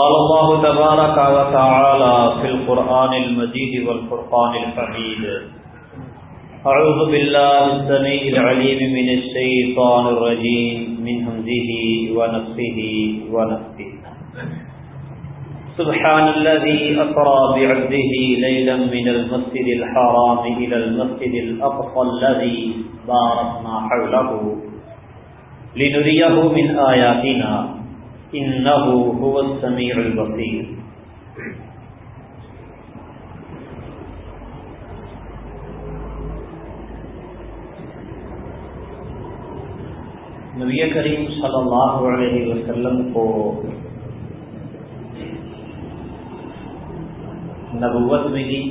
قال الله تبارك وتعالى في القرآن المجيد والفرقان الحميد أعوذ بالله السميع العليم من الشيطان الرجيم، من همزه ونفسه ونفسه. سبحان الذي أسرى بعبده ليلا من المسجد الحرام إلى المسجد الأقصى الذي باركنا حوله. لنريه من آياتنا. إنه هو السميع البصير. نبی کریم صلی اللہ علیہ وسلم کو نبوت ملی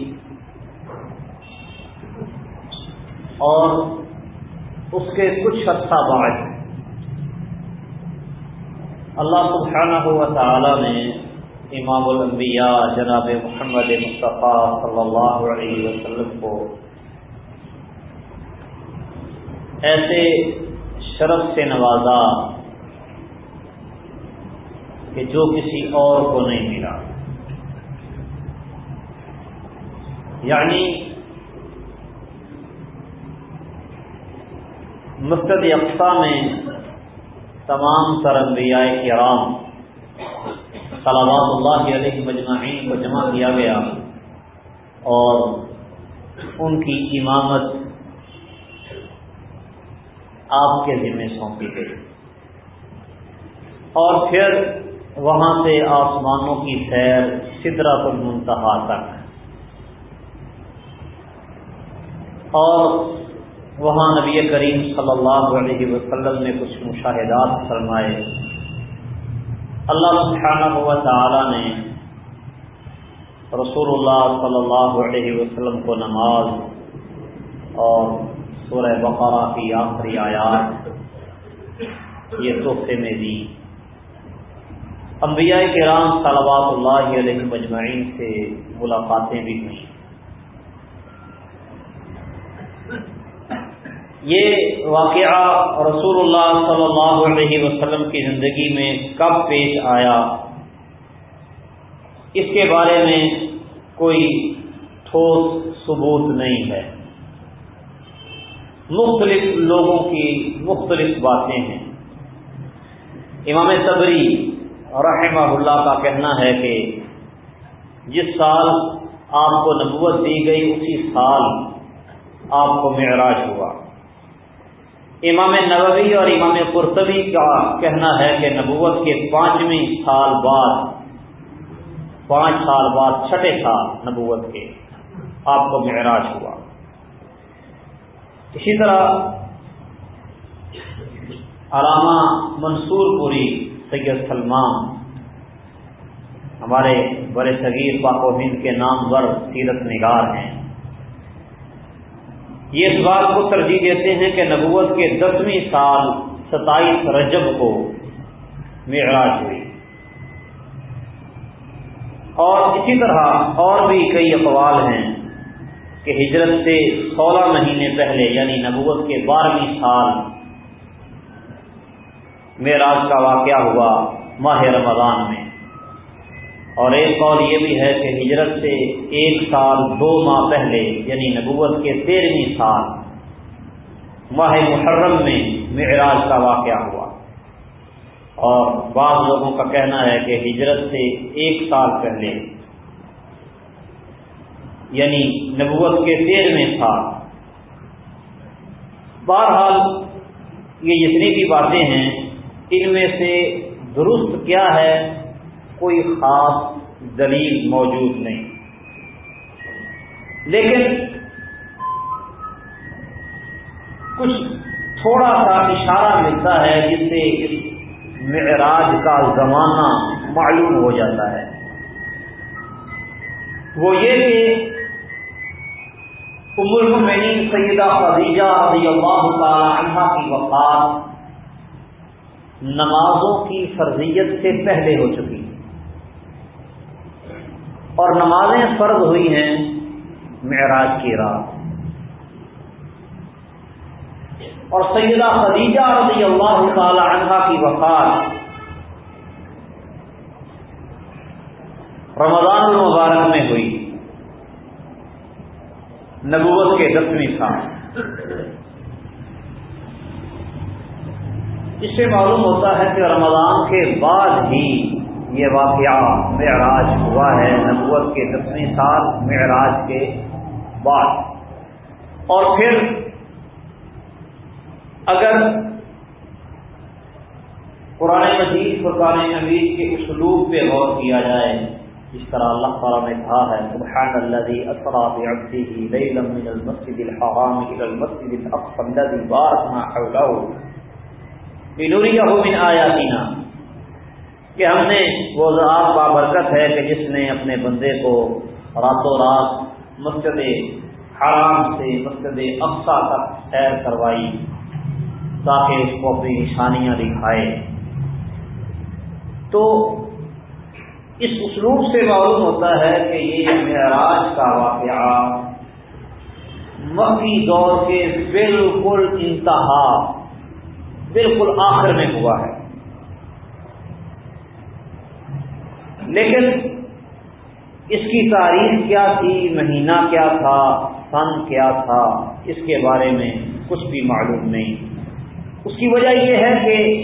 اور اس کے کچھ عرصہ بعد اللہ سبحانہ و تعالی نے امام الانبیاء جناب محمد مصطفیٰ صلی اللہ علیہ وسلم کو ایسے شرف سے نوازا کہ جو کسی اور کو نہیں ملا۔ یعنی مسجد اقسا میں تمام تر انبیاء کرام صلوات اللہ علیہ مجمعین کو جمع کیا گیا اور ان کی امامت آپ کے ذمہ سونپی گئی۔ اور پھر وہاں سے آسمانوں کی سیر سدرت المنتہا تک۔ اور وہاں نبی کریم صلی اللہ علیہ وسلم نے کچھ مشاہدات فرمائے۔ اللہ سبحانہ ہوا تعالی نے رسول اللہ صلی اللہ علیہ وسلم کو نماز اور سورہ بقرہ کی آخری آیات یہ تحفے میں دی۔ انبیاء کرام صلوات اللہ علیہ مجمعین سے ملاقاتیں بھی ہوئیں۔ یہ واقعہ رسول اللہ صلی اللہ علیہ وسلم کی زندگی میں کب پیش آیا؟ اس کے بارے میں کوئی ٹھوس ثبوت نہیں ہے۔ مختلف لوگوں کی مختلف باتیں ہیں۔ امام صبری رحمہ اللہ کا کہنا ہے کہ جس سال آپ کو نبوت دی گئی، اسی سال آپ کو معراج ہوا۔ امام نووی اور امام قرطبی کا کہنا ہے کہ نبوت کے پانچویں سال بعد، پانچ سال بعد چھٹے سال نبوت کے آپ کو معراج ہوا۔ اسی طرح علامہ منصور پوری سید سلمان، ہمارے بڑے صغیر پاک و ہند کے نام ور سیرت نگار ہیں۔ یہ اس بات کو ترجیح دیتے ہیں کہ نبوت کے دسویں سال ستائیس رجب کو معراج ہوئی۔ اور اسی طرح اور بھی کئی اقوال ہیں کہ ہجرت سے سولہ مہینے پہلے یعنی نبوت کے بارہویں سال، معراج کا واقعہ ہوا ماہ رمضان میں۔ اور ایک قول یہ بھی ہے کہ ہجرت سے ایک سال دو ماہ پہلے یعنی نبوت کے تیرہویں سال، ماہ محرم میں معراج کا واقعہ ہوا۔ اور بعض لوگوں کا کہنا ہے کہ ہجرت سے ایک سال پہلے یعنی نبوت کے تیرہویں سال۔ بہرحال یہ جتنی بھی باتیں ہیں، ان میں سے درست کیا ہے کوئی خاص دلیل موجود نہیں۔ لیکن کچھ تھوڑا سا اشارہ ملتا ہے جس سے اس معراج کا زمانہ معلوم ہو جاتا ہے۔ وہ یہ کہ ام المؤمنین سیدہ خدیجہ رضی اللہ تعالی عنہ کی وفات نمازوں کی فرضیت سے پہلے ہو چکی۔ اور نمازیں فرض ہوئی ہیں معراج کی رات۔ اور سیدہ خدیجہ رضی اللہ تعالی عنہ کی وفات۔ رمضان المبارک میں ہوئی۔ نبوت کے دسویں سال۔ اس سے معلوم ہوتا ہے کہ رمضان کے بعد ہی یہ واقعہ معراج ہوا ہے نبوت کے دسویں سال معراج کے بعد۔ اور پھر اگر قرآن مجید قرآن حمید کے اسلوب پہ غور کیا جائے، جس طرح اللہ تعالیٰ نے کہا ہے، سبحان الذي اسرا بعبده ليلا من المسجد الحرام الى المسجد الاقصى الذي باركنا حوله۔ لنريه من آياتنا کہ ہم نے وہ ذات بابرکت ہے کہ جس نے اپنے بندے کو راتوں رات مسجد حرام سے مسجد اقسا تک سیر کروائی تاکہ اس کو اپنی نشانیاں دکھائے۔ تو اس اسلوب سے معلوم ہوتا ہے کہ یہ معراج کا واقعہ مکی دور کے بالکل انتہا، بالکل آخر میں ہوا ہے۔ لیکن اس کی تاریخ کیا تھی؟ مہینہ کیا تھا؟ سن کیا تھا؟ اس کے بارے میں کچھ بھی معلوم نہیں۔ اس کی وجہ یہ ہے کہ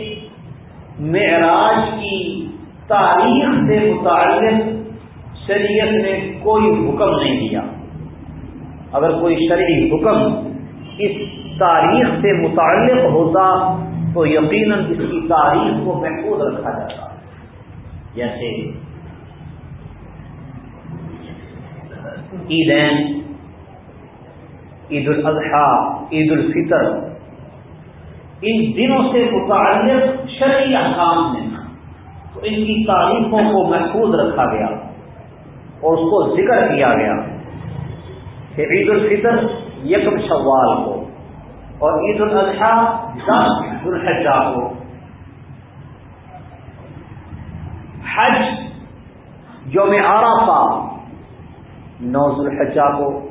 معراج کی تاریخ سے متعلق شریعت نے کوئی حکم نہیں دیا۔ اگر کوئی شرعی حکم اس تاریخ سے متعلق ہوتا تو یقیناً اس کی تاریخ کو محفوظ رکھا جاتا۔ جیسے عیدین عید الاضحیٰ، عید الفطر۔ ان دنوں سے متعلق شرعی احکام میں تو ان کی تعریفوں کو محفوظ رکھا گیا اور اس کو ذکر کیا گیا کہ عید الفطر یکم شوال کو اور عید الاضحیٰ دس الحجہ کو۔ حج یوم عرفہ نوز الحجہ کو۔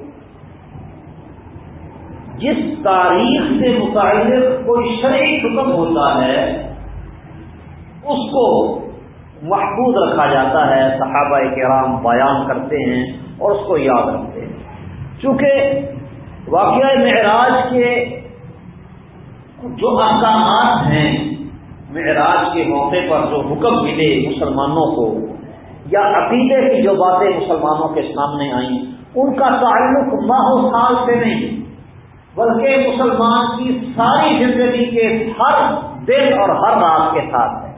جس تاریخ سے متعلق کوئی شرعی حکم ہوتا ہے، اس کو محفوظ رکھا جاتا ہے، صحابہ کرام بیان کرتے ہیں اور اس کو یاد رکھتے ہیں۔ چونکہ واقعہ معراج کے جو احکامات ہیں، معراج کے موقع پر جو حکم ملے مسلمانوں کو یا عقیدے کی جو باتیں مسلمانوں کے سامنے آئیں، ان کا تعلق ماہ و سال سے نہیں، بلکہ مسلمان کی ساری زندگی کے ہر دن اور ہر رات کے ساتھ ہے۔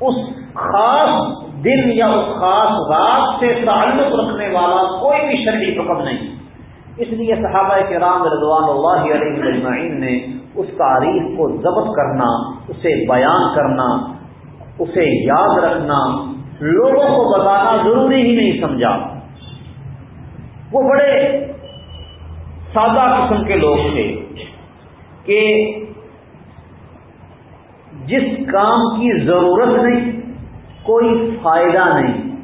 اس خاص دن یا اس خاص رات سے تعلق رکھنے والا کوئی بھی شرعی حکم نہیں۔ اس لیے صحابہ کے رام رضوان اللہ علیہ مجمعین نے اس تاریخ کو ضبط کرنا، اسے بیان کرنا اسے یاد رکھنا، لوگوں کو بتانا ضروری ہی نہیں سمجھا۔ وہ بڑے سادہ قسم کے لوگ تھے کہ جس کام کی ضرورت نہیں، کوئی فائدہ نہیں۔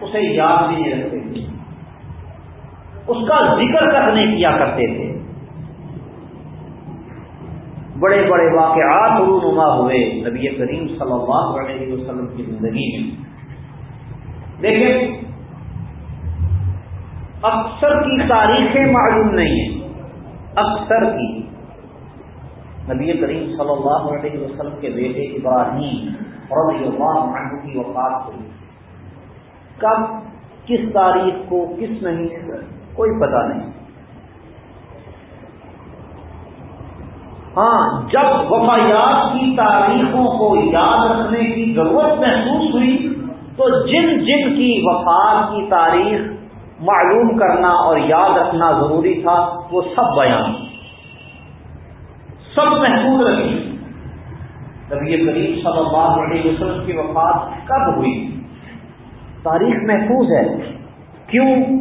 اسے یاد بھی نہیں رکھتے۔ تھے اس کا ذکر تک نہیں کیا کرتے تھے؟ بڑے بڑے واقعات رونما ہوئے نبی کریم صلی اللہ علیہ وسلم کی زندگی میں۔ لیکن اکثر کی تاریخیں معلوم نہیں ہیں۔ اکثر کی۔ نبی کریم صلی اللہ علیہ وسلم کے بیٹے ابراہیم رضی اللہ عنہ کی وفات ہوئی۔ کب، کس تاریخ کو، کس نہیں، کوئی پتہ نہیں۔ ہاں جب وفایات کی تاریخوں کو یاد رکھنے کی ضرورت محسوس ہوئی، تو جن جن کی وفات کی تاریخ معلوم کرنا اور یاد رکھنا ضروری تھا، وہ سب بیان سب محفوظ رکھی نبی کریم صلی اللہ علیہ وسلم کی وفات کب ہوئی؟ تاریخ محفوظ ہے۔ کیوں؟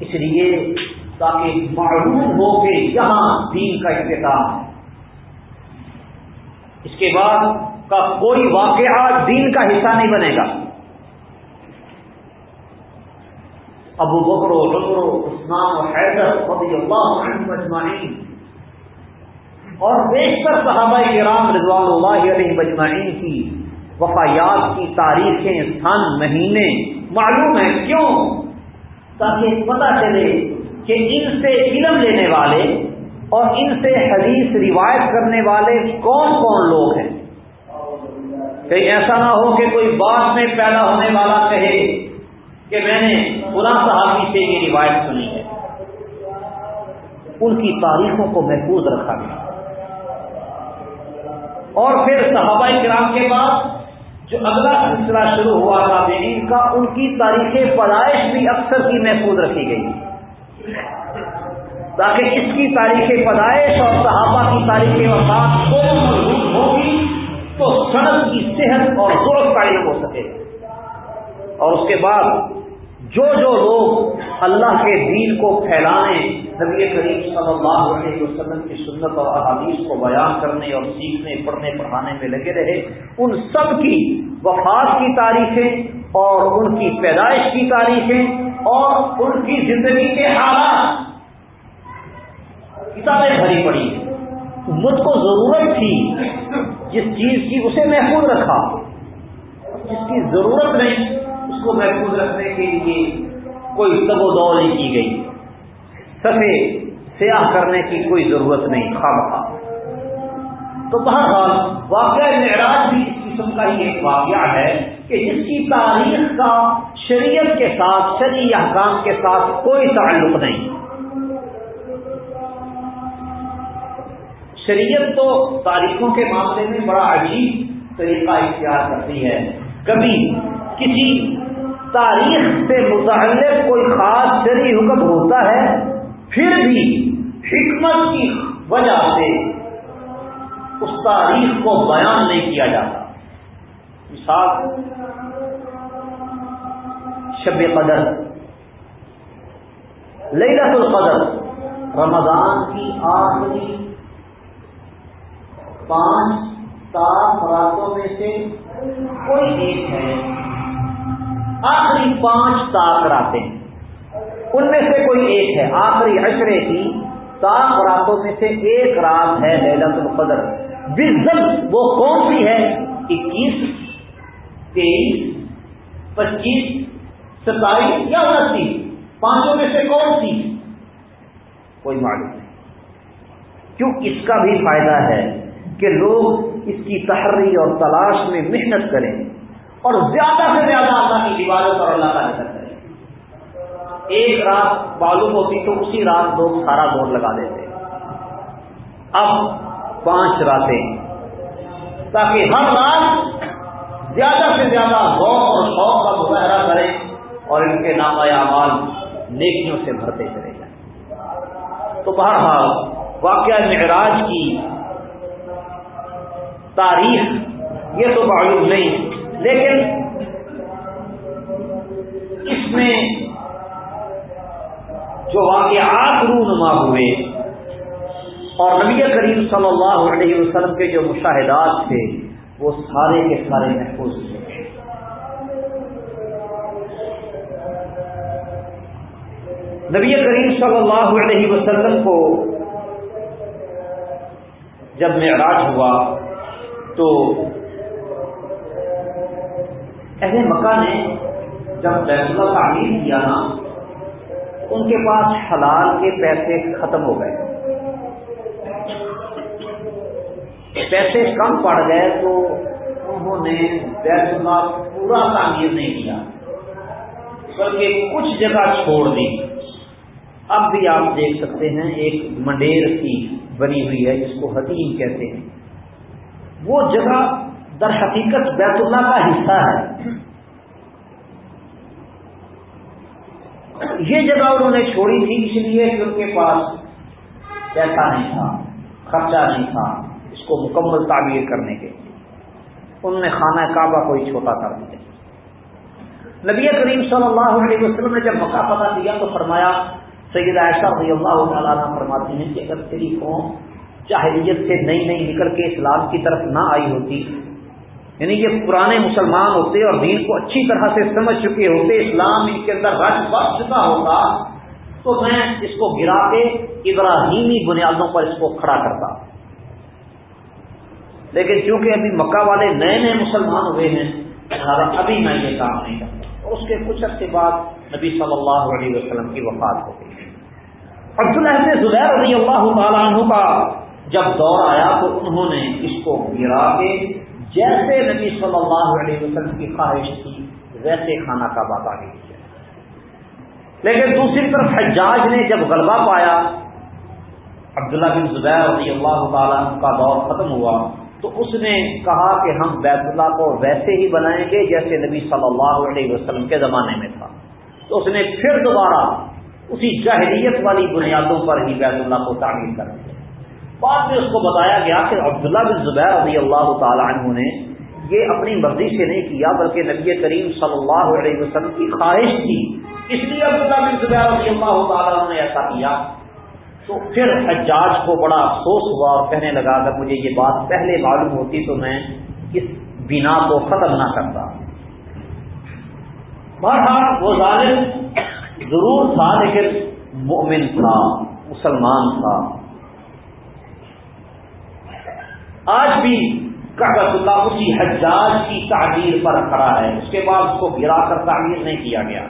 اس لیے تاکہ معلوم ہو کہ یہاں دین کا اختتام ہے اس کے بعد کا کوئی واقعہ دین کا حصہ نہیں بنے گا۔ ابو بکرو بکرو عثمان و حیدر رضی اللہ عنہ مجمعین اور بیشتر صحابہ کرام رضوان اللہ علیہ مجمعین کی وفایات کی تاریخیں، سن، مہینے معلوم ہے کیوں؟ تاکہ پتہ چلے کہ ان سے علم لینے والے اور ان سے حدیث روایت کرنے والے کون کون لوگ ہیں؟ کہیں ایسا نہ ہو کہ کوئی بات میں پیدا ہونے والا کہے کہ میں نے پورا صحابی سے یہ روایت سنی ہے۔ ان کی تاریخوں کو محفوظ رکھا گیا۔ اور پھر صحابہ کرام کے بعد جو اگلا سلسلہ شروع ہوا تھا ان کا، ان کی تاریخ پیدائش بھی اکثر کی محفوظ رکھی گئی۔ تاکہ اس کی تاریخ پیدائش اور صحابہ کی تاریخ وفات کو محفوظ ہوگی تو سڑک کی صحت اور ضرورت قائم ہو سکے۔ اور اس کے بعد جو جو لوگ اللہ کے دین کو پھیلانے نبی کریم صلی اللہ علیہ وسلم کی سنت اور احادیث کو بیان کرنے اور سیکھنے، پڑھنے، پڑھانے میں لگے رہے، ان سب کی وفات کی تاریخیں اور ان کی پیدائش کی تاریخیں اور ان کی زندگی کے حالات۔ کتابیں بھری پڑی۔ مجھ کو ضرورت تھی جس چیز کی اسے محفوظ رکھا۔ جس کی ضرورت نہیں، اس کو محفوظ رکھنے کے لیے کوئی تب و دور نہیں کی گئی۔ سفید سیاہ کرنے کی کوئی ضرورت نہیں، خام تو بہرحال واقعہ معراج بھی اس قسم کا ہی ایک واقعہ ہے۔ کہ جس کی تاریخ کا شریعت کے ساتھ شری احکام کے ساتھ کوئی تعلق نہیں۔ شریعت تو تاریخوں کے معاملے میں بڑا عجیب طریقہ اختیار کرتی ہے۔ کبھی کسی تاریخ سے متعلق کوئی خاص شری حکم ہوتا ہے، پھر بھی حکمت کی وجہ سے اس تاریخ کو بیان نہیں کیا جاتا۔ مثال شب قدر لیلت القدر، رمضان کی آخری پانچ سات راتوں میں سے کوئی ایک ہے۔ آخری پانچ تاک راتیں، ان میں سے کوئی ایک ہے۔ آخری اشرے کی سات راتوں میں سے ایک رات ہے للت القدر۔ بزم وہ کون سی ہے؟ اکیس تیئیس، پچیس، ستائیس، یا انتیس پانچوں میں سے کون سی؟ کوئی معلوم نہیں۔ کیوں اس کا بھی فائدہ ہے کہ لوگ اس کی تحری اور تلاش میں محنت کریں اور زیادہ سے زیادہ اللہ کی دیواروں پر اللہ کا ذکر کریں۔ ایک رات معلوم ہوتی تو اسی رات لوگ سارا زور لگا دیتے۔ اب پانچ راتیں۔ تاکہ ہر رات زیادہ سے زیادہ ذوق اور شوق کا مظاہرہ کریں اور ان کے نام اعمال نیکیوں سے بھرتے چلے جائیں۔ تو بہرحال واقعہ معراج کی تاریخ یہ تو معلوم نہیں، لیکن اس میں جو واقعات رونما ہوئے اور نبی کریم صلی اللہ علیہ وسلم کے جو مشاہدات تھے وہ سارے کے سارے محفوظ تھے نبی کریم صلی اللہ علیہ وسلم کو جب معراج ہوا تو اہل مکہ نے جب بیت اللہ تعمیر کیا نا، ان کے پاس حلال کے پیسے ختم ہو گئے۔ پیسے کم پڑ گئے تو انہوں نے بیت اللہ پورا تعمیر نہیں کیا، بلکہ کچھ جگہ چھوڑ دی۔ اب بھی آپ دیکھ سکتے ہیں، ایک منڈیر کی بنی ہوئی ہے، جس کو حتیم کہتے ہیں۔ وہ جگہ در حقیقت بیت اللہ کا حصہ ہے۔ یہ جگہ انہوں نے چھوڑی تھی اس لیے کہ ان کے پاس پیسہ نہیں تھا، خرچہ نہیں تھا۔ کو مکمل تعبیر کرنے کے انہوں نے خانہ کعبہ کو ہی چھوٹا کر دیا۔ نبی کریم صلی اللہ علیہ وسلم نے جب مکہ پتا دیا تو فرمایا سید عائشہ رضی اللہ تعالیٰ فرماتی ہیں کہ اگر تیری قوم چاہلیت سے نئی نئی نکل کے اسلام کی طرف نہ آئی ہوتی یعنی یہ پرانے مسلمان ہوتے اور دین کو اچھی طرح سے سمجھ چکے ہوتے، اسلام ان کے اندر رج بس چکا ہوتا، تو میں اس کو گرا کے ابراہیمی بنیادوں پر اس کو کھڑا کرتا۔ لیکن چونکہ ابھی مکہ والے نئے نئے مسلمان ہوئے ہیں ابھی میں یہ کام نہیں کرتا۔ اور اس کے کچھ عرصے بعد نبی صلی اللہ علیہ وسلم کی وفات ہو گئی۔ عبداللہ زبیر رضی اللہ تعالیٰ عنہ کا جب دور آیا تو انہوں نے اس کو گرا کے جیسے نبی صلی اللہ علیہ وسلم کی خواہش تھی، ویسے کھانا کا بات آگے کیا۔ لیکن دوسری طرف حجاج نے جب غلبہ پایا، عبداللہ بن زبیر رضی اللہ تعالیٰ کا دور ختم ہوا۔ تو اس نے کہا کہ ہم بیت اللہ کو ویسے ہی بنائیں گے جیسے نبی صلی اللہ علیہ وسلم کے زمانے میں تھا۔ تو اس نے پھر دوبارہ اسی جاہلیت والی بنیادوں پر ہی بیت اللہ کو تعمیر کر دیا۔ بعد میں اس کو بتایا گیا کہ عبداللہ بن زبیر رضی اللہ تعالی عنہ نے یہ اپنی مرضی سے نہیں کیا، بلکہ نبی کریم صلی اللہ علیہ وسلم کی خواہش تھی۔ اس لیے عبداللہ بن زبیر رضی اللہ تعالیٰ عنہ نے ایسا کیا۔ تو پھر حجاج کو بڑا افسوس ہوا اور کہنے لگا، اگر مجھے یہ بات پہلے معلوم ہوتی تو میں اس بنا کو ختم نہ کرتا۔ بہرحال وہ ظالم ضرور تھا لیکن مومن تھا، مسلمان تھا۔ آج بھی کاغذ اللہ اسی حجاج کی تعبیر پر کھڑا ہے۔ اس کے بعد اس کو گرا کر تعمیر نہیں کیا گیا۔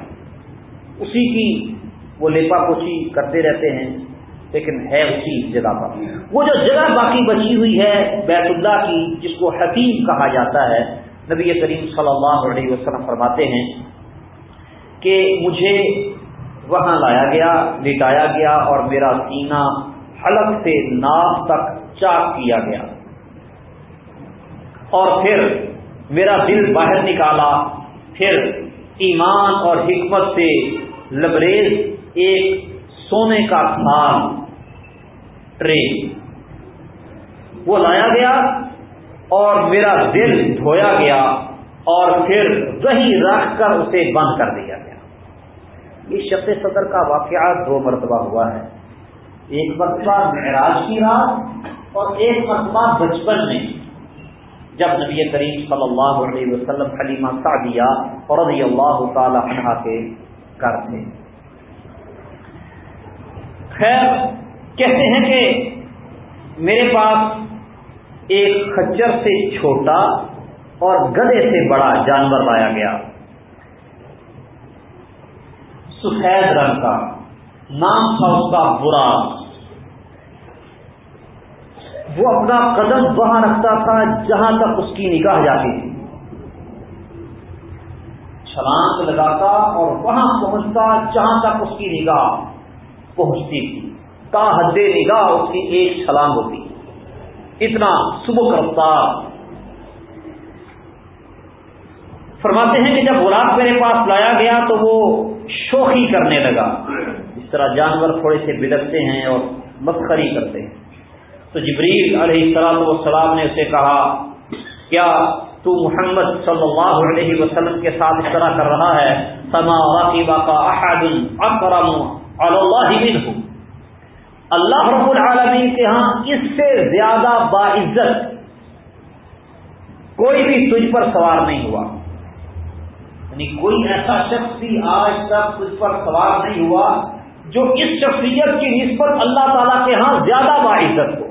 اسی کی وہ لیپا پوچھی کرتے رہتے ہیں۔ لیکن ہے اسی جگہ پر۔ وہ جو جگہ باقی بچی ہوئی ہے بیت اللہ کی، جس کو حتیم کہا جاتا ہے، نبی کریم صلی اللہ علیہ وسلم فرماتے ہیں کہ مجھے وہاں لایا گیا، لٹایا گیا اور میرا سینہ حلق سے ناف تک چاک کیا گیا۔ اور پھر میرا دل باہر نکالا۔ پھر ایمان اور حکمت سے لبریز ایک سونے کا تھال ٹرین۔ وہ لایا گیا اور میرا دل دھویا گیا اور پھر وہی رکھ کر اسے بند کر دیا گیا۔ یہ شب صدر کا واقعہ دو مرتبہ ہوا ہے۔ ایک مرتبہ معراج کی رات اور ایک مرتبہ بچپن میں۔ جب نبی کریم صلی اللہ علیہ وسلم حلیمہ سعدیہ اور رضی اللہ تعالی عنہ کے گھر تھے۔ خیر کہتے ہیں کہ میرے پاس ایک خچر سے چھوٹا اور گدے سے بڑا جانور لایا گیا۔ سفید رنگ کا، نام تھا اس کا برا۔ وہ اپنا قدم وہاں رکھتا تھا جہاں تک اس کی نگاہ جاتی تھی۔ چھلانگ لگاتا اور وہاں پہنچتا جہاں تک اس کی نگاہ پہنچتی تھی۔ حد نگاہ اس کی ایک چھلانگ ہوتی۔ اتنا صبح رفتار۔ فرماتے ہیں کہ جب براق میرے پاس لایا گیا تو وہ شوخی کرنے لگا۔ اس طرح جانور تھوڑے سے بلکتے ہیں اور مسخری کرتے ہیں۔ تو جبریل علیہ السلام والسلام نے اسے کہا، کیا تو محمد صلی اللہ علیہ وسلم کے ساتھ اس طرح کر رہا ہے؟ سما واقعہ کا احد اکرم اللہ منہ اللہ رب العالمین کے ہاں اس سے زیادہ باعزت کوئی بھی تجھ پر سوار نہیں ہوا۔ یعنی کوئی ایسا شخص بھی آج تک تجھ پر سوار نہیں ہوا جو اس شخصیت کی نسبت اللہ تعالی کے ہاں زیادہ باعزت ہو۔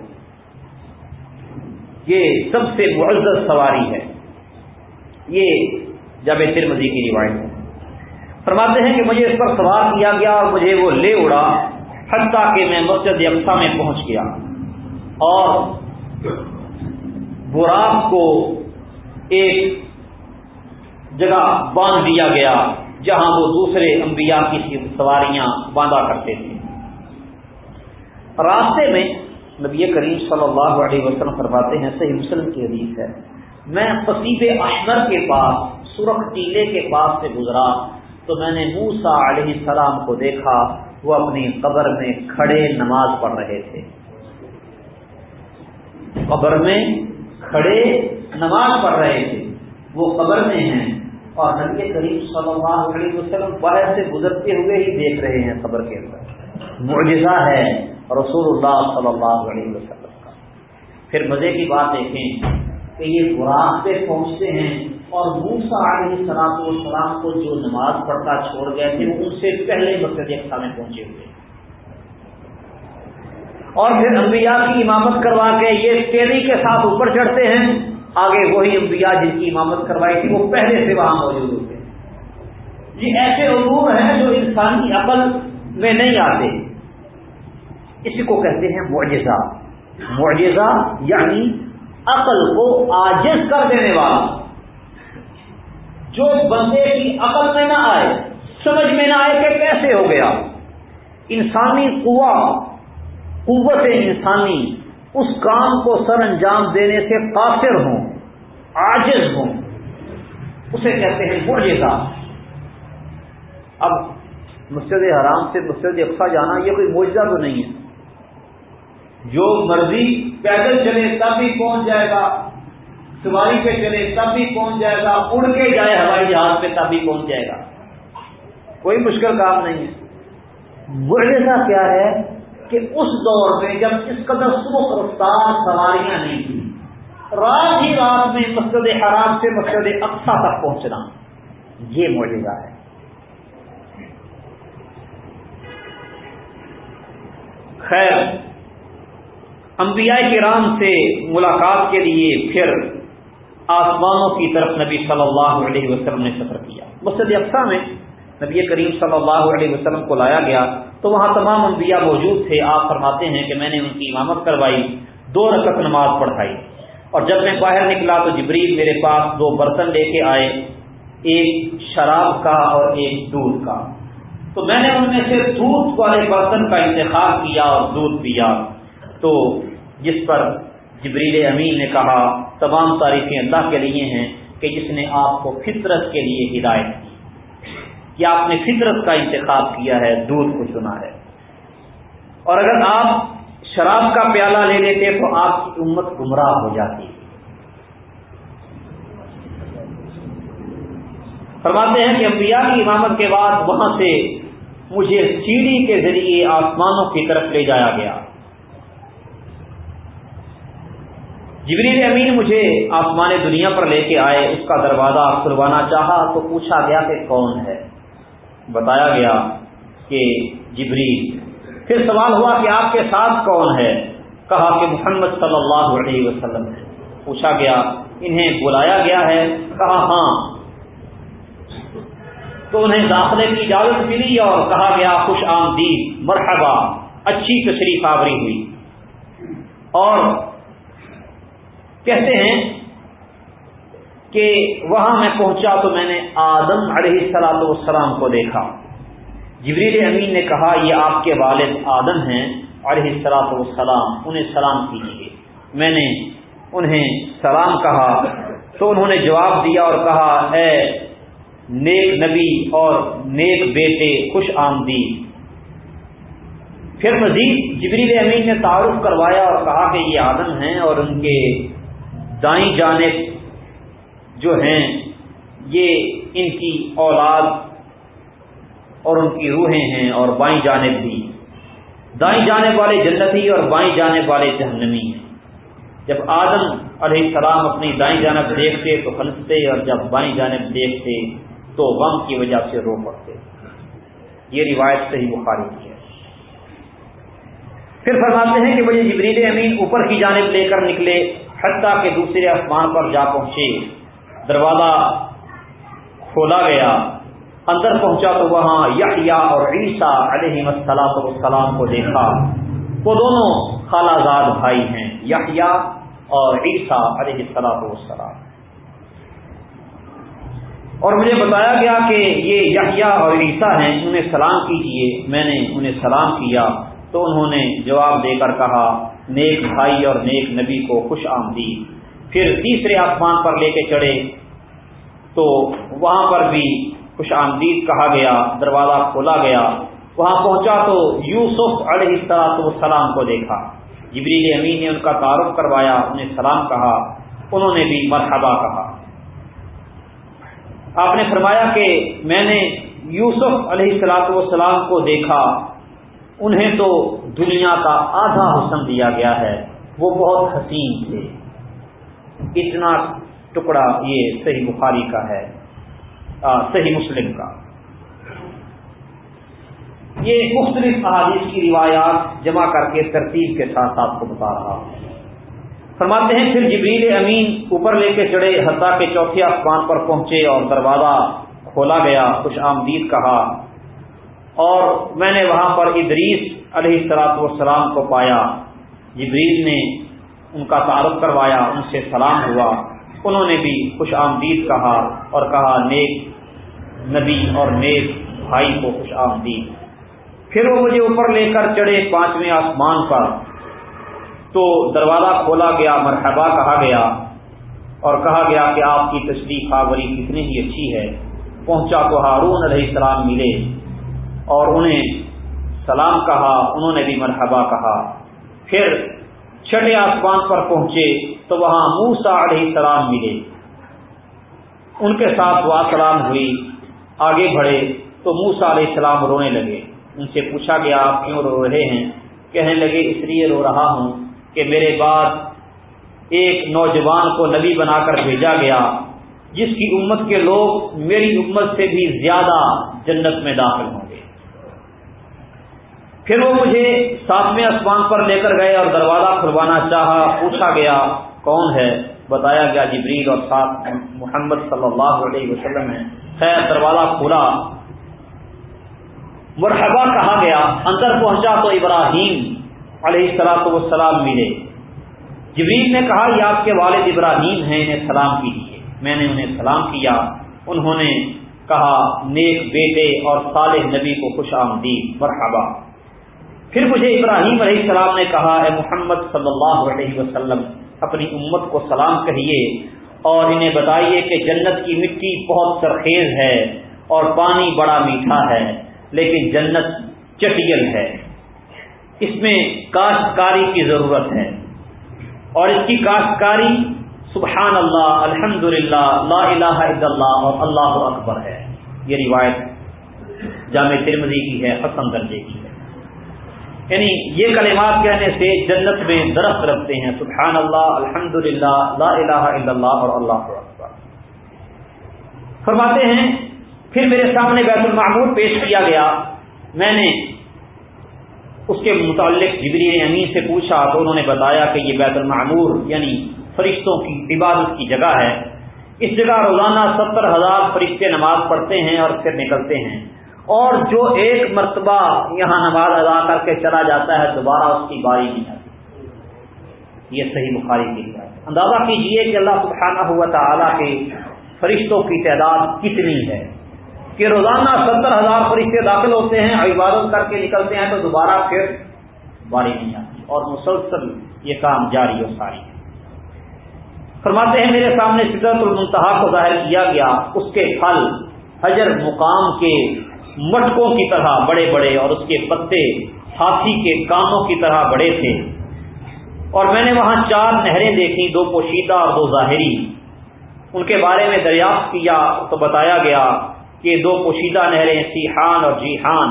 یہ سب سے معزز سواری ہے۔ یہ جب ترمزی کی روایت ہے۔ فرماتے ہیں کہ مجھے اس پر سوار کیا گیا اور مجھے وہ لے اڑا۔ حتیٰ کہ میں مسجد یکساں میں پہنچ گیا اور براق کو ایک جگہ باندھ دیا گیا جہاں وہ دوسرے انبیاء کی سواریاں باندھا کرتے تھے۔ راستے میں نبی کریم صلی اللہ علیہ وسلم فرماتے ہیں، صحیح مسلم کی حدیث ہے، میں قصیب احمر کے پاس، سرخ ٹیلے کے پاس سے گزرا تو میں نے موسا علیہ السلام کو دیکھا وہ اپنی قبر میں کھڑے نماز پڑھ رہے تھے۔ قبر میں کھڑے نماز پڑھ رہے تھے۔ وہ قبر میں ہیں اور نبی کریم صلی اللہ علیہ وسلم باہر سے گزرتے ہوئے ہی دیکھ رہے ہیں قبر کے اندر۔ معجزہ ہے رسول اللہ صلی اللہ علیہ وسلم کا۔ پھر مزے کی بات دیکھیں کہ یہ براق پہ پہنچتے ہیں اور موسا علیہ سلام السلام کو جو نماز پڑھتا چھوڑ گئے تھے، وہ ان سے پہلے مسجد میں پہنچے ہوئے۔ اور پھر انبیاء کی امامت کروا کے یہ تیزی کے ساتھ اوپر چڑھتے ہیں، آگے وہی انبیاء جن کی امامت کروائی تھی، وہ پہلے سے وہاں موجود ہوتے ہیں یہ ایسے امور ہیں جو انسانی عقل میں نہیں آتے۔ اسی کو کہتے ہیں معجزہ۔ معجزہ یعنی عقل کو آجز کر دینے والا۔ جو بندے کی عقل میں نہ آئے، سمجھ میں نہ آئے کہ کیسے ہو گیا۔ انسانی قوا قوت انسانی اس کام کو سر انجام دینے سے قاصر ہوں آجز ہوں۔ اسے کہتے ہیں معجزہ۔ اب مسجد حرام سے مسجد اقسا جانا یہ کوئی معجزہ تو نہیں ہے۔ جو مرضی پیدل چلے تب بھی پہنچ جائے گا۔ سواری پہ چلے تب بھی پہنچ جائے گا، اڑ کے جائے ہوائی جہاز پہ تب بھی پہنچ جائے گا۔ کوئی مشکل کام نہیں ہے۔ معجزہ کیا ہے کہ اس دور میں جب اس قدر سوکھ رفتار سواریاں نہیں تھیں، رات ہی رات میں مسجد حرام سے مسجد اقسا تک پہنچنا یہ موجودہ ہے۔ خیر، انبیاء کرام سے ملاقات کے لیے پھر آسمانوں کی طرف نبی صلی اللہ علیہ وسلم نے سفر کیا۔ مسجد اقسا میں نبی کریم صلی اللہ علیہ وسلم کو لایا گیا تو وہاں تمام انبیاء موجود تھے۔ آپ فرماتے ہیں کہ میں نے ان کی امامت کروائی، دو رکعت نماز پڑھائی۔ اور جب میں باہر نکلا تو جبریل میرے پاس دو برتن لے کے آئے، ایک شراب کا اور ایک دودھ کا۔ تو میں نے ان میں سے دودھ والے برتن کا انتخاب کیا اور دودھ پیا۔ تو جس پر جبریل امین نے کہا تمام تاریخیں اللہ کے لیے ہیں کہ جس نے آپ کو فطرت کے لیے ہدایت کی کہ آپ نے فطرت کا انتخاب کیا ہے؟ دودھ کو چنا ہے۔ اور اگر آپ شراب کا پیالہ لے لیتے تو آپ کی امت گمراہ ہو جاتی۔ فرماتے ہیں کہ انبیاء کی امامت کے بعد وہاں سے مجھے سیڑھی کے ذریعے آسمانوں کی طرف لے جایا گیا۔ جبریل امین مجھے آسمان دنیا پر لے کے آئے، اس کا دروازہ کھلوانا چاہا تو پوچھا گیا کہ کون ہے؟ بتایا گیا کہ جبریل۔ پھر سوال ہوا کہ آپ کے ساتھ کون ہے؟ کہا کہ محمد صلی اللہ علیہ وسلم پوچھا گیا، انہیں بلایا گیا ہے؟ کہا ہاں۔ تو انہیں داخلے کی اجازت ملی اور کہا گیا، خوش آمدید، مرحبا، اچھی تشریف آوری ہوئی۔ اور کہتے ہیں کہ وہاں میں پہنچا تو میں نے آدم علیہ سلاۃ والسلام کو دیکھا۔ جبریل امین نے کہا، یہ آپ کے والد آدم ہیں، علیہ سلاۃ والسلام، انہیں سلام کیجیے۔ میں نے انہیں سلام کہا، تو انہوں نے جواب دیا اور کہا، اے نیک نبی اور نیک بیٹے، خوش آمدید۔ پھر مزید جبریل امین نے تعارف کروایا اور کہا کہ یہ آدم ہیں اور ان کے دائیں جانب جو ہیں، یہ ان کی اولاد اور ان کی روحیں ہیں اور بائیں جانب بھی۔ دائیں جانب والے جنتی اور بائیں جانب والے جہنمی ہیں۔ جب آدم علیہ السلام اپنی دائیں جانب دیکھتے تو ہنستے اور جب بائیں جانب دیکھتے تو غم کی وجہ سے رو پڑتے۔ یہ روایت صحیح بخاری کی ہے۔ پھر فرماتے ہیں کہ مجھے جبریل امین اوپر کی جانب لے کر نکلے۔ حتیٰ کہ دوسرے آسمان پر جا پہنچے، دروازہ کھولا گیا، اندر پہنچا تو وہاں یا اور عیسیٰ علیہ السلام کو دیکھا۔ وہ دونوں خالہ زاد بھائی ہیں یا اور عیسیٰ علیہ السلام والسلام۔ اور مجھے بتایا گیا کہ یہ یحییٰ اور عیسیٰ ہیں، انہیں سلام کیجیے۔ میں نے انہیں سلام کیا تو انہوں نے جواب دے کر کہا نیک بھائی اور نیک نبی کو خوش آمدید۔ پھر تیسرے آسمان پر لے کے چڑھے۔ تو وہاں پر بھی خوش آمدید کہا گیا، دروازہ کھولا گیا۔ وہاں پہنچا تو یوسف علیہ السلام کو دیکھا۔ جبریل امین نے ان کا تعارف کروایا، انہیں سلام کہا۔ انہوں نے بھی مرحبا کہا۔ آپ نے فرمایا کہ میں نے یوسف علیہ السلاط والسلام کو دیکھا۔ انہیں تو دنیا کا آدھا حسن دیا گیا ہے۔ وہ بہت حسین تھے۔ اتنا ٹکڑا یہ صحیح بخاری کا ہے۔ صحیح مسلم کا۔ یہ مختلف احادیث کی روایات جمع کر کے ترتیب کے ساتھ آپ کو بتا رہا ہوں۔ فرماتے ہیں، پھر جبریل امین اوپر لے کے چڑھے، حتیٰ کے چوتھے آسمان پر پہنچے اور دروازہ کھولا گیا، خوش آمدید کہا اور میں نے وہاں پر ادریس علیہ السلاط والسلام کو پایا۔ جبریل نے ان کا تعارف کروایا، ان سے سلام ہوا۔ انہوں نے بھی خوش آمدید کہا اور کہا، نیک نبی اور نیک بھائی کو خوش آمدید۔ پھر وہ مجھے اوپر لے کر چڑھے پانچویں آسمان پر۔ تو دروازہ کھولا گیا، مرحبا کہا گیا اور کہا گیا کہ آپ کی تشریف آوری کتنی ہی اچھی ہے۔ پہنچا تو ہارون علیہ السلام ملے۔ اور انہیں سلام کہا، انہوں نے بھی مرحبا کہا۔ پھر چھٹے آسمان پر پہنچے تو وہاں موسا علیہ السلام ملے۔ ان کے ساتھ دعا سلام ہوئی، آگے بڑھے تو موسا علیہ السلام رونے لگے۔ ان سے پوچھا گیا آپ کیوں رو رہے ہیں؟ کہنے لگے، اس لیے رو رہا ہوں کہ میرے بعد ایک نوجوان کو نبی بنا کر بھیجا گیا، جس کی امت کے لوگ میری امت سے بھی زیادہ جنت میں داخل ہوں۔ پھر وہ مجھے ساتویں آسمان پر لے کر گئے اور دروازہ کھلوانا چاہا، پوچھا گیا، کون ہے؟ بتایا گیا، جبریل اور ساتھ محمد صلی اللہ علیہ وسلم ہے خیر، دروازہ کھلا۔ مرحبا کہا گیا، اندر پہنچا تو ابراہیم علیہ السلاط وسلام ملے۔ جبریل نے کہا یہ آپ کے والد ابراہیم ہیں، انہیں سلام کیجیے۔ میں نے انہیں سلام کیا۔ انہوں نے کہا، نیک بیٹے اور صالح نبی کو خوش آمدید۔ مرحبا۔ پھر مجھے ابراہیم علیہ السلام نے کہا، اے محمد صلی اللہ علیہ وسلم، اپنی امت کو سلام کہیے اور انہیں بتائیے کہ جنت کی مٹی بہت سرخیز ہے اور پانی بڑا میٹھا ہے، لیکن جنت چٹیل ہے۔ اس میں کاشتکاری کی ضرورت ہے۔ اور اس کی کاشتکاری سبحان اللہ الحمد للہ لا الہ الا اللہ اور اللہ اکبر ہے۔ یہ روایت جامع ترمزی کی ہے، حسن درجے کی۔ یعنی یہ کلمات کہنے سے جنت میں درخت رکھتے ہیں، سبحان اللہ الحمد للہ لا الہ الا اللہ اور اللہ اکبر۔ فرماتے ہیں، پھر میرے سامنے بیت المعمور پیش کیا گیا۔ میں نے اس کے متعلق جبری امین سے پوچھا، تو انہوں نے بتایا کہ یہ بیت المعمور یعنی فرشتوں کی عبادت کی جگہ ہے۔ اس جگہ روزانہ ستر ہزار فرشتے نماز پڑھتے ہیں اور پھر نکلتے ہیں۔ اور جو ایک مرتبہ یہاں نماز ادا کر کے چلا جاتا ہے، دوبارہ اس کی باری نہیں آتی۔ یہ صحیح بخاری کی بات اندازہ کیجیے کہ اللہ سبحانہ ہوا تعالیٰ کے فرشتوں کی تعداد کتنی ہے۔ کہ روزانہ ستر ہزار فرشتے داخل ہوتے ہیں، عبادت کر کے نکلتے ہیں تو دوبارہ پھر باری نہیں آتی۔ اور مسلسل یہ کام جاری و ساری۔ ہے فرماتے ہیں، میرے سامنے سدرت المنتہا کو ظاہر کیا گیا۔ اس کے پھل، حجر مقام کے مٹکوں کی طرح بڑے بڑے اور اس کے پتے ہاتھی کے کانوں کی طرح بڑے تھے۔ اور میں نے وہاں چار نہریں دیکھی دو پوشیدہ اور دو ظاہری۔ ان کے بارے میں دریافت کیا تو بتایا گیا کہ دو پوشیدہ نہریں سیحان اور جیحان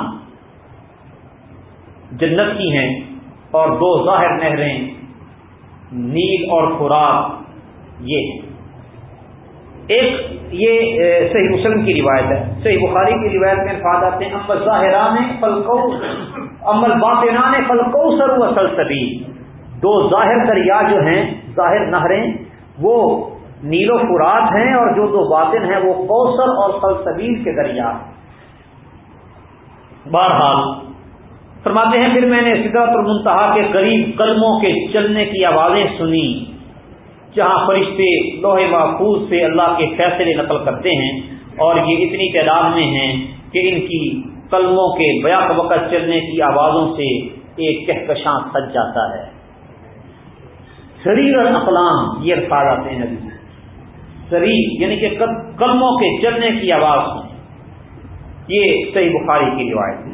جنت کی ہیں اور دو ظاہر نہریں، نیل اور خوراک یہ ہیں۔ ایک یہ صحیح مسلم کی روایت ہے۔ صحیح بخاری کی روایت میں فاد آتے ہیں امل ظاہران فلکو امل باطنان فلکو سر و سلسبی دو ظاہر دریا جو ہیں، ظاہر نہریں، وہ نیل و فرات ہیں اور جو دو باطن ہیں، وہ کوسر اور سلسبیل کے دریا۔ بہرحال، فرماتے ہیں، پھر میں نے سدرت المنتہا کے قریب قلموں کے چلنے کی آوازیں سنی جہاں فرشتے لوہے محفوظ سے اللہ کے فیصلے نقل کرتے ہیں اور یہ اتنی تعداد میں ہیں کہ ان کی قلموں کے بیاق وقت چلنے کی آوازوں سے ایک کہکشاں سج جاتا ہے۔ شریر الاقلام، یہ الفاظ آتے ہیں ابھی یعنی کہ قدموں کے چلنے کی آواز۔ یہ صحیح بخاری کی روایت ہے۔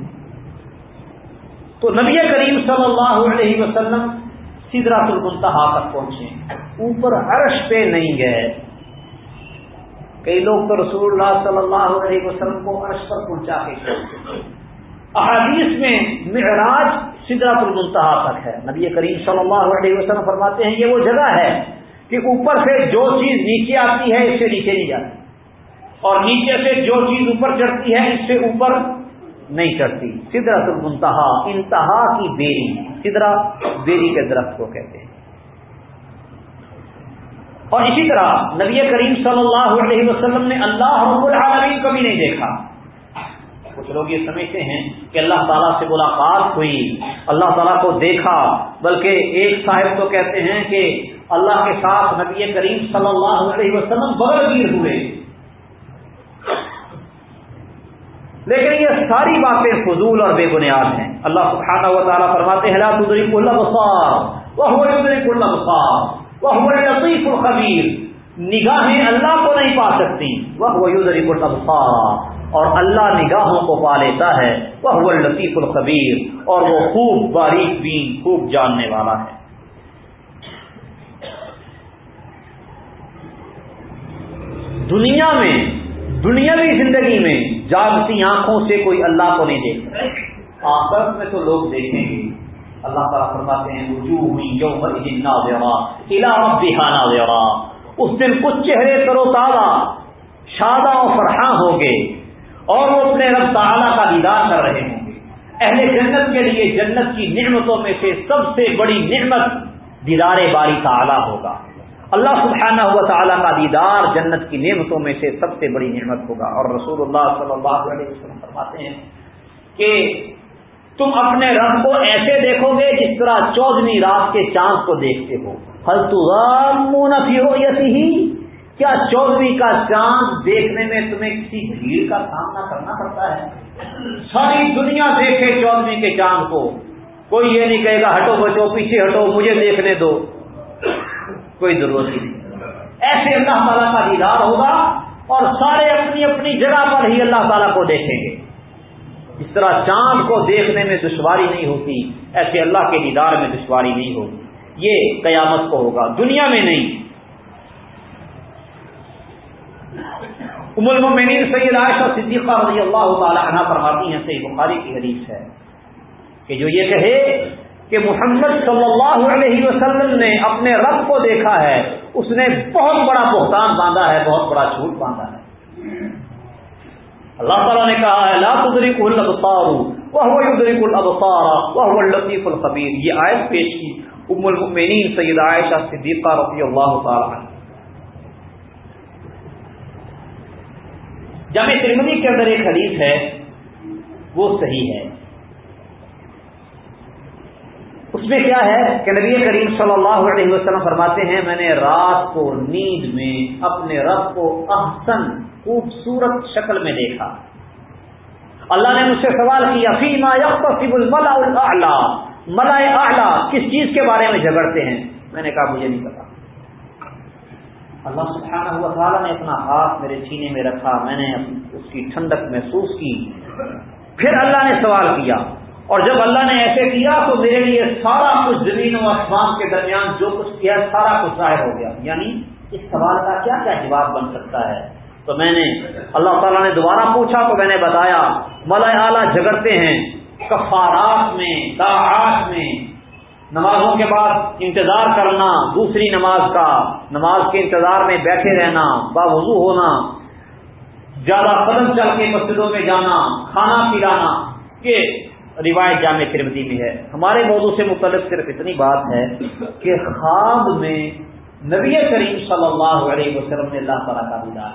تو نبی کریم صلی اللہ علیہ وسلم سدرا الگنتہا تک پہنچے۔ اوپر عرش پہ نہیں گئے۔ کئی لوگ تو رسول اللہ صلی اللہ علیہ وسلم کو عرش پر پہنچا کے احادیث میں معراج سدرات الگنتہا تک ہے۔ نبی کریم صلی اللہ علیہ وسلم فرماتے ہیں، یہ وہ جگہ ہے کہ اوپر سے جو چیز نیچے آتی ہے، اس سے نیچے نہیں جاتی۔ اور نیچے سے جو چیز اوپر چڑھتی ہے، اس سے اوپر نہیں چڑھتی سدرا المنتہا، انتہا کی بیری۔ سدرا بیری کے درخت کو کہتے ہیں۔ اور اسی طرح نبی کریم صلی اللہ علیہ وسلم نے اللہ رب العالمین کو بھی نہیں دیکھا۔ کچھ لوگ یہ سمجھتے ہیں کہ اللہ تعالیٰ سے ملاقات ہوئی، اللہ تعالیٰ کو دیکھا، بلکہ ایک صاحب تو کہتے ہیں کہ اللہ کے ساتھ نبی کریم صلی اللہ علیہ وسلم بغل گیر ہوئے۔ لیکن یہ ساری باتیں فضول اور بے بنیاد ہیں۔ اللہ سبحانہ و تعالیٰ فرماتے ہیں اللہ وہ وہ لطیف الخبیر۔ نگاہیں اللہ کو نہیں پا سکتی وہ یوزریف الفار اور اللہ نگاہوں کو پا لیتا ہے وہ لطیف الخبیر۔ اور وہ خوب باریک بھی خوب جاننے والا ہے۔ دنیا میں دنیاوی زندگی میں جاگتی آنکھوں سے کوئی اللہ کو نہیں دیکھتا۔ آپس میں تو لوگ دیکھیں گے۔ اللہ تعالیٰ فرماتے ہیں، وجوہ ہوئی جو اس دن کچھ چہرے کرو تازہ شادہ و فرحاں ہوں گے اور وہ اپنے رب تعالیٰ کا دیدار کر رہے ہوں گے۔ اہل جنت کے لیے جنت کی نعمتوں میں سے سب سے بڑی نعمت دیدار باری تعالیٰ ہوگا۔ اللہ سبحانہ ہوا تعالیٰ کا دیدار جنت کی نعمتوں میں سے سب سے بڑی نعمت ہوگا۔ اور رسول اللہ صلی اللہ علیہ وسلم فرماتے ہیں کہ تم اپنے رب کو ایسے دیکھو گے جس طرح چودہویں رات کے چاند کو دیکھتے ہو۔ ہل تو ہو یسی کیا چودہویں کا چاند دیکھنے میں تمہیں کسی بھیڑ کا سامنا کرنا پڑتا ہے؟ ساری دنیا دیکھے چودہویں کے چاند کو۔ کوئی یہ نہیں کہے گا ہٹو بچو، پیچھے ہٹو، مجھے دیکھنے دو۔ کوئی ضرورت ہی نہیں۔ ایسے اللہ تعالیٰ کا دیدار ہوگا اور سارے اپنی اپنی جگہ پر ہی اللہ تعالیٰ کو دیکھیں گے۔ اس طرح چاند کو دیکھنے میں دشواری نہیں ہوتی، ایسے اللہ کے دیدار میں دشواری نہیں ہوگی یہ قیامت کو ہوگا، دنیا میں نہیں۔ ام المؤمنین سید عائشہ صدیقہ رضی اللہ تعالی عنہ فرماتی ہیں، صحیح بخاری کی حدیث ہے کہ جو یہ کہے کہ محمد صلی اللہ علیہ وسلم نے اپنے رب کو دیکھا ہے، اس نے بہت بڑا بہتان باندھا ہے، بہت بڑا جھوٹ باندھا ہے۔ اللہ تعالیٰ نے کہا ہے، لا تدرک الابصار وهو يدرك الابصار وهو اللطيف الخبير یہ آیت پیش کی ام المؤمنین سید عائشہ صدیقہ رضی اللہ تعالی عنہ۔ جامع ترمنی کے اندر ایک حدیث ہے، وہ صحیح ہے۔ اس میں کیا ہے کہ نبی کریم صلی اللہ علیہ وسلم فرماتے ہیں، میں نے رات کو نیند میں اپنے رب کو احسن خوبصورت شکل میں دیکھا۔ اللہ نے مجھ سے سوال کیا، فیما یقب الملا ملا اعلیٰ، کس چیز کے بارے میں جھگڑتے ہیں؟ میں نے کہا، مجھے نہیں پتا۔ اللہ سبحانہ ہوا تعالیٰ نے اپنا ہاتھ میرے سینے میں رکھا، میں نے اس کی ٹھنڈک محسوس کی۔ پھر اللہ نے سوال کیا اور جب اللہ نے ایسے کیا تو میرے لیے سارا کچھ زمین و آسمان کے درمیان جو کچھ کیا سارا کچھ ظاہر ہو گیا۔ یعنی اس سوال کا کیا کیا جواب بن سکتا ہے؟ تو میں نے اللہ تعالیٰ نے دوبارہ پوچھا تو میں نے بتایا ملا اعلیٰ جگڑتے ہیں، کفارات میں، داعات میں، نمازوں کے بعد انتظار کرنا، دوسری نماز کا، نماز کے انتظار میں بیٹھے رہنا، باوضو ہونا، زیادہ قدم چل کے مسجدوں میں جانا، کھانا پلانا یہ روایت جامع ترمتی میں ہے۔ ہمارے موضوع سے متعلق صرف اتنی بات ہے کہ خواب میں نبی کریم صلی اللہ علیہ وسلم نے اللہ تعالیٰ کا دیدار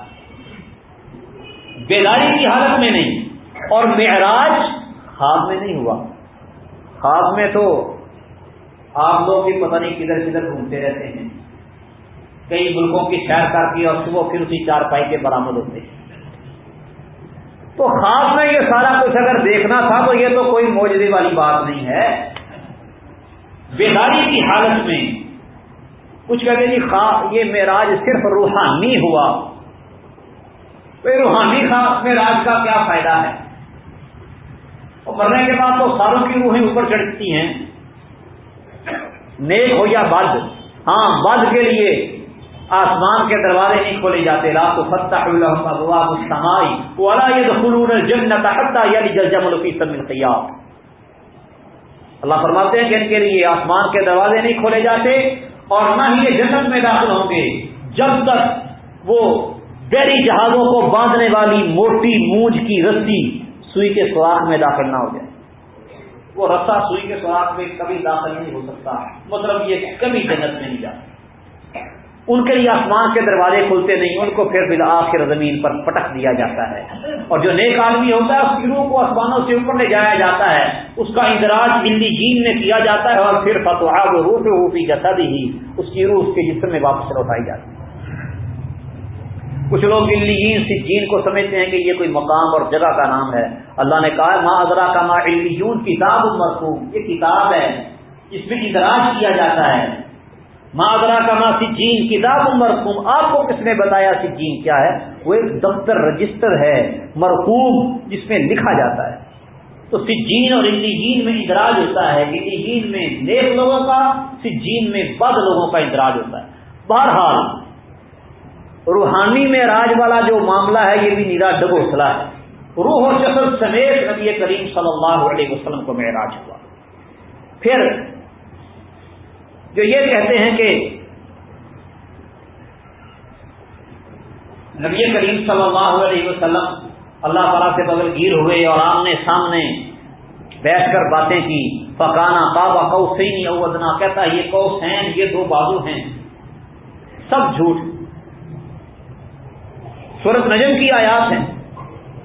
بیداری کی حالت میں نہیں، اور معراج خواب میں نہیں ہوا۔ خواب میں تو آپ لوگ بھی پتہ نہیں کدھر کدھر گھومتے رہتے ہیں۔ کئی ملکوں کی سیر کر کے اور صبح پھر اسی چار پائی کے برامد ہوتے ہیں۔ تو خاص میں یہ سارا کچھ اگر دیکھنا تھا تو یہ تو کوئی موجودے والی بات نہیں ہے۔ بیداری کی حالت میں کچھ کہتے جی خاص یہ معراج صرف روحانی ہوا۔ کوئی روحانی خاص معراج کا کیا فائدہ ہے؟ اور مرنے کے بعد تو ساروں کی روحیں اوپر چڑھتی ہیں۔ نیک ہو یا بد؟ ہاں بد کے لیے آسمان کے دروازے نہیں کھولے جاتے۔ رات کو فتح اللہ فرماتے ہیں کہ ان کے لیے آسمان کے دروازے نہیں کھولے جاتے اور نہ ہی یہ جنت میں داخل ہوں گے۔ جب تک وہ بیری جہازوں کو باندھنے والی موٹی مونج کی رسی سوئی کے سوراخ میں داخل نہ ہو جائے۔ وہ رسا سوئی کے سوراخ میں کبھی داخل نہیں ہو سکتا۔ مطلب یہ کبھی جنت میں نہیں جاتا۔ ان کے لیے آسمان کے دروازے کھلتے نہیں، ان کو پھر بالآخر زمین پر پٹک دیا جاتا ہے۔ اور جو نیک آدمی ہوتا ہے، اس کی روح کو آسمانوں سے اوپر لے جایا جاتا ہے۔ اس کا اندراج ہندی جین میں کیا جاتا ہے اور پھر فتح روح روپی جتا بھی ہی، اس کی روح اس کے جسم میں واپس لوٹائی جاتی ہے۔ کچھ لوگ الین سے جین کو سمجھتے ہیں کہ یہ کوئی مقام اور جگہ کا نام ہے۔ اللہ نے کہا ماں ازرا کا ماں الون کتاب مرحوم یہ کتاب ہے، اس میں اندراج کیا جاتا ہے۔ مادرا کا ماں سجین کتاب مرحوم آپ کو کس نے بتایا سجین کیا ہے؟ وہ ایک دفتر رجسٹر ہے مرحوم جس میں لکھا جاتا ہے۔ تو سجین اور انڈیجین میں اندراج ہوتا ہے انڈیجین میں نیک لوگوں کا، سجین میں بد لوگوں کا اندراج ہوتا ہے۔ بہرحال، روحانی میں راج والا جو معاملہ ہے، یہ بھی نیرا ڈبوسلا ہے۔ روح و جسد سمیت نبی کریم صلی اللہ علیہ وسلم کو معراج ہوا۔ پھر جو یہ کہتے ہیں کہ نبی کریم صلی اللہ علیہ وسلم اللہ تعالیٰ سے بغل گیر ہوئے اور آمنے سامنے بیٹھ کر باتیں کی۔ پکانا بابا کو سینی اودنا کہتا یہ کو سین یہ دو بازو ہیں۔ سب جھوٹ۔ سورت نجم کی آیات ہیں۔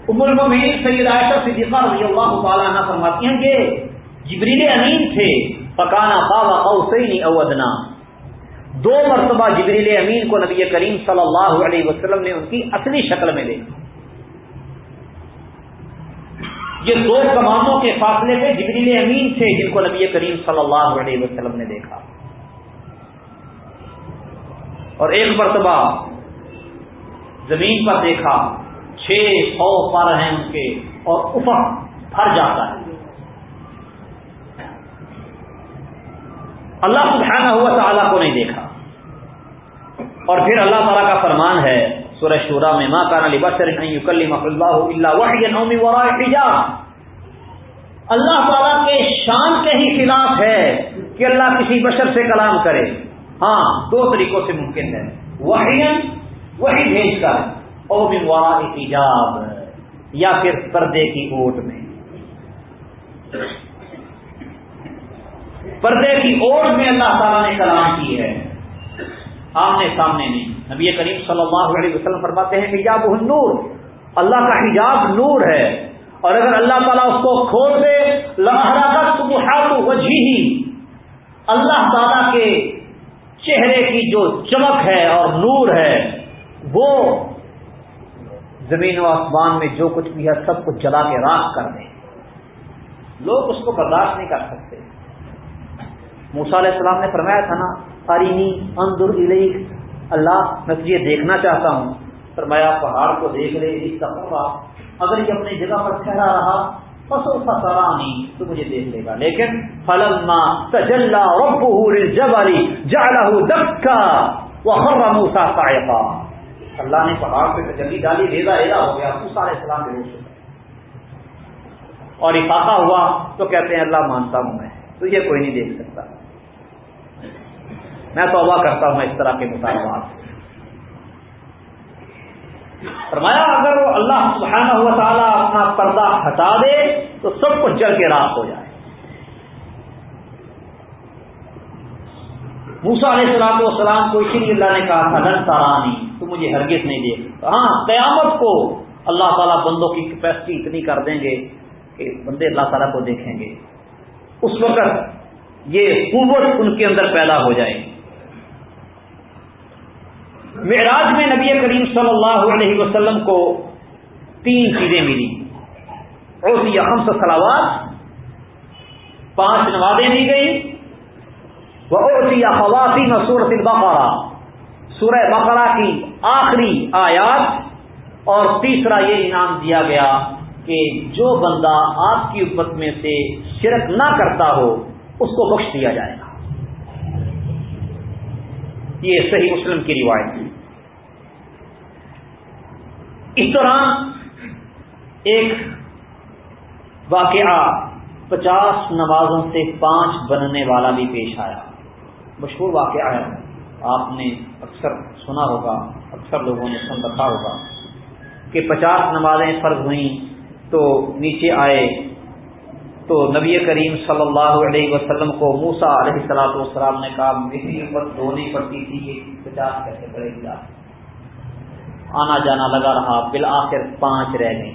عمر المین سید عائشہ صدیقہ رضی اللہ تعالیٰ فرماتی ہیں کہ جبریل امین تھے۔ پکانا بابا اوسینی اودنا دو مرتبہ جبریل امین کو نبی کریم صلی اللہ علیہ وسلم نے ان کی اصلی شکل میں دیکھا. یہ دو کمانوں کے فاصلے پہ جبریل امین تھے جن کو نبی کریم صلی اللہ علیہ وسلم نے دیکھا. اور ایک مرتبہ زمین پر دیکھا، چھ سو پر ہیں ان کے اور افق بھر جاتا ہے۔ اللہ سبحانہ ہوا تعالیٰ کو نہیں دیکھا۔ اور پھر اللہ تعالیٰ کا فرمان ہے سورہ شورا میں ماں کا نلی بسر اللہ تعالیٰ کے شان کے ہی خلاف ہے کہ اللہ کسی بشر سے کلام کرے۔ ہاں دو طریقوں سے ممکن ہے۔ وہی وہی بھیج کر، او بارا احتجاب یا پھر پردے کی اوٹ میں۔ پردے کی اوٹ میں اللہ تعالیٰ نے کلام کی ہے۔ آمنے سامنے نہیں۔ نبی کریم صلی اللہ علیہ وسلم فرماتے ہیں، حجاب نور اللہ کا حجاب نور ہے۔ اور اگر اللہ تعالیٰ اس کو کھول دے لہرا وجہ ہی اللہ تعالیٰ کے چہرے کی جو چمک ہے اور نور ہے، وہ زمین و آسمان میں جو کچھ بھی ہے، سب کچھ جلا کے راک کر دیں لوگ اس کو برداشت نہیں کر سکتے۔ موسا علیہ السلام نے فرمایا تھا نا ارینی اندر علیک اللہ، میں تجھے دیکھنا چاہتا ہوں۔ فرمایا، پہاڑ کو دیکھ لے اس کا اگر یہ اپنی جگہ پر ٹھہرا رہا فصو فسرانی تو مجھے دیکھ لے گا۔ لیکن، فلما تجلا ربه للجبل، جعله دكا وخر موسى صاعقا اللہ نے پہاڑ پہ تجلی ڈالی ریزا ریزا ہو گیا، موسیٰ علیہ السلام کے روش اور افاقہ ہوا، تو کہتے ہیں، اللہ مانتا ہوں میں، تو یہ کوئی نہیں دیکھ سکتا۔ میں توبہ کرتا ہوں اس طرح کے مطالبات فرمایا، اگر وہ اللہ سبحانہ ہوا تعالیٰ اپنا پردہ ہٹا دے، تو سب کچھ جل کے راک ہو جائے۔ موسا علیہ السلام والسلام کو اسی لیے اللہ نے کہا تھا نن تارانی تو مجھے ہرگز نہیں دے ہاں قیامت کو اللہ تعالیٰ بندوں کی کیپیسٹی اتنی کر دیں گے کہ بندے اللہ تعالیٰ کو دیکھیں گے۔ اس وقت یہ قوت ان کے اندر پیدا ہو جائے گی۔ معراج میں نبی کریم صلی اللہ علیہ وسلم کو تین چیزیں ملی۔ اوسی ہم سلاوات پانچ نوازیں دی گئی وہ اوسی خواتین میں سورت البقرہ۔ سورہ بقرہ کی آخری آیات، اور تیسرا یہ انعام دیا گیا کہ جو بندہ آپ کی امت میں سے شرک نہ کرتا ہو، اس کو بخش دیا جائے گا۔ یہ صحیح مسلم کی روایت۔ ہے اس دوران ایک واقعہ پچاس نمازوں سے پانچ بننے والا بھی پیش آیا۔ مشہور واقعہ ہے۔ آپ نے اکثر سنا ہوگا، اکثر لوگوں نے سن رکھا ہوگا کہ پچاس نمازیں فرض ہوئیں تو نیچے آئے تو نبی کریم صلی اللہ علیہ وسلم کو موسا علیہ السلاط والسلام نے کہا، میری امت دھونی پڑتی تھی یہ پچاس کیسے پڑے گی آنا جانا لگا رہا، بالآخر پانچ رہ گئی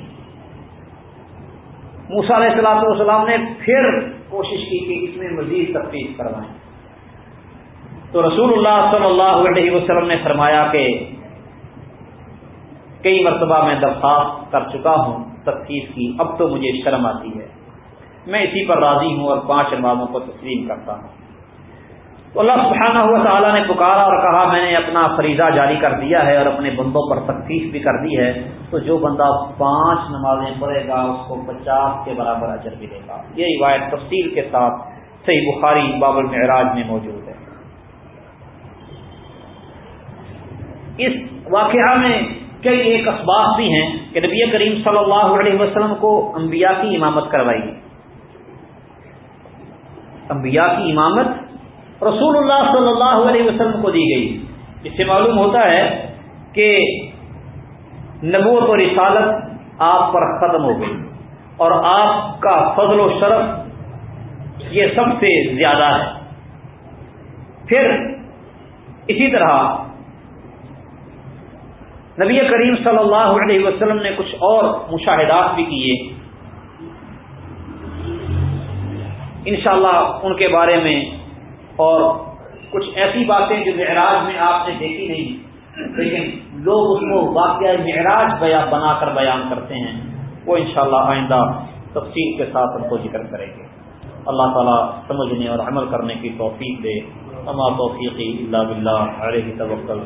موسا علیہ السلاط والسلام نے پھر کوشش کی کہ اس میں مزید تفتیش کروائیں۔ تو رسول اللہ صلی اللہ علیہ وسلم نے فرمایا کہ کئی مرتبہ میں درخواست کر چکا ہوں تفتیش کی، اب تو مجھے شرم آتی ہے۔ میں اسی پر راضی ہوں اور پانچ نمازوں کو تسلیم کرتا ہوں۔ تو اللہ سبحانہ ہوا تعالیٰ نے پکارا اور کہا، میں نے اپنا فریضہ جاری کر دیا ہے اور اپنے بندوں پر تفتیش بھی کر دی ہے، تو جو بندہ پانچ نمازیں پڑھے گا، اس کو پچاس کے برابر اجر بھی دے گا۔ یہ روایت تفصیل کے ساتھ صحیح بخاری باب المعراج میں موجود ہے۔ اس واقعہ میں کئی ایک اسباب بھی ہیں کہ نبی کریم صلی اللہ علیہ وسلم کو انبیاء کی امامت کروائی انبیاء کی امامت رسول اللہ صلی اللہ علیہ وسلم کو دی گئی۔ اس سے معلوم ہوتا ہے کہ نبوت و رسالت آپ پر ختم ہو گئی۔ اور آپ کا فضل و شرف یہ سب سے زیادہ ہے۔ پھر اسی طرح نبی کریم صلی اللہ علیہ وسلم نے کچھ اور مشاہدات بھی کیے۔ انشاءاللہ ان کے بارے میں اور کچھ ایسی باتیں جو معراج میں آپ نے دیکھی نہیں لیکن لوگ اس کو واقعہ معراج بنا کر بیان کرتے ہیں۔ وہ انشاءاللہ آئندہ تفصیل کے ساتھ ان کو ذکر کریں گے۔ اللہ تعالیٰ سمجھنے اور عمل کرنے کی توفیق دے۔ اما توفیقی اللہ بلّہ علیہ توکل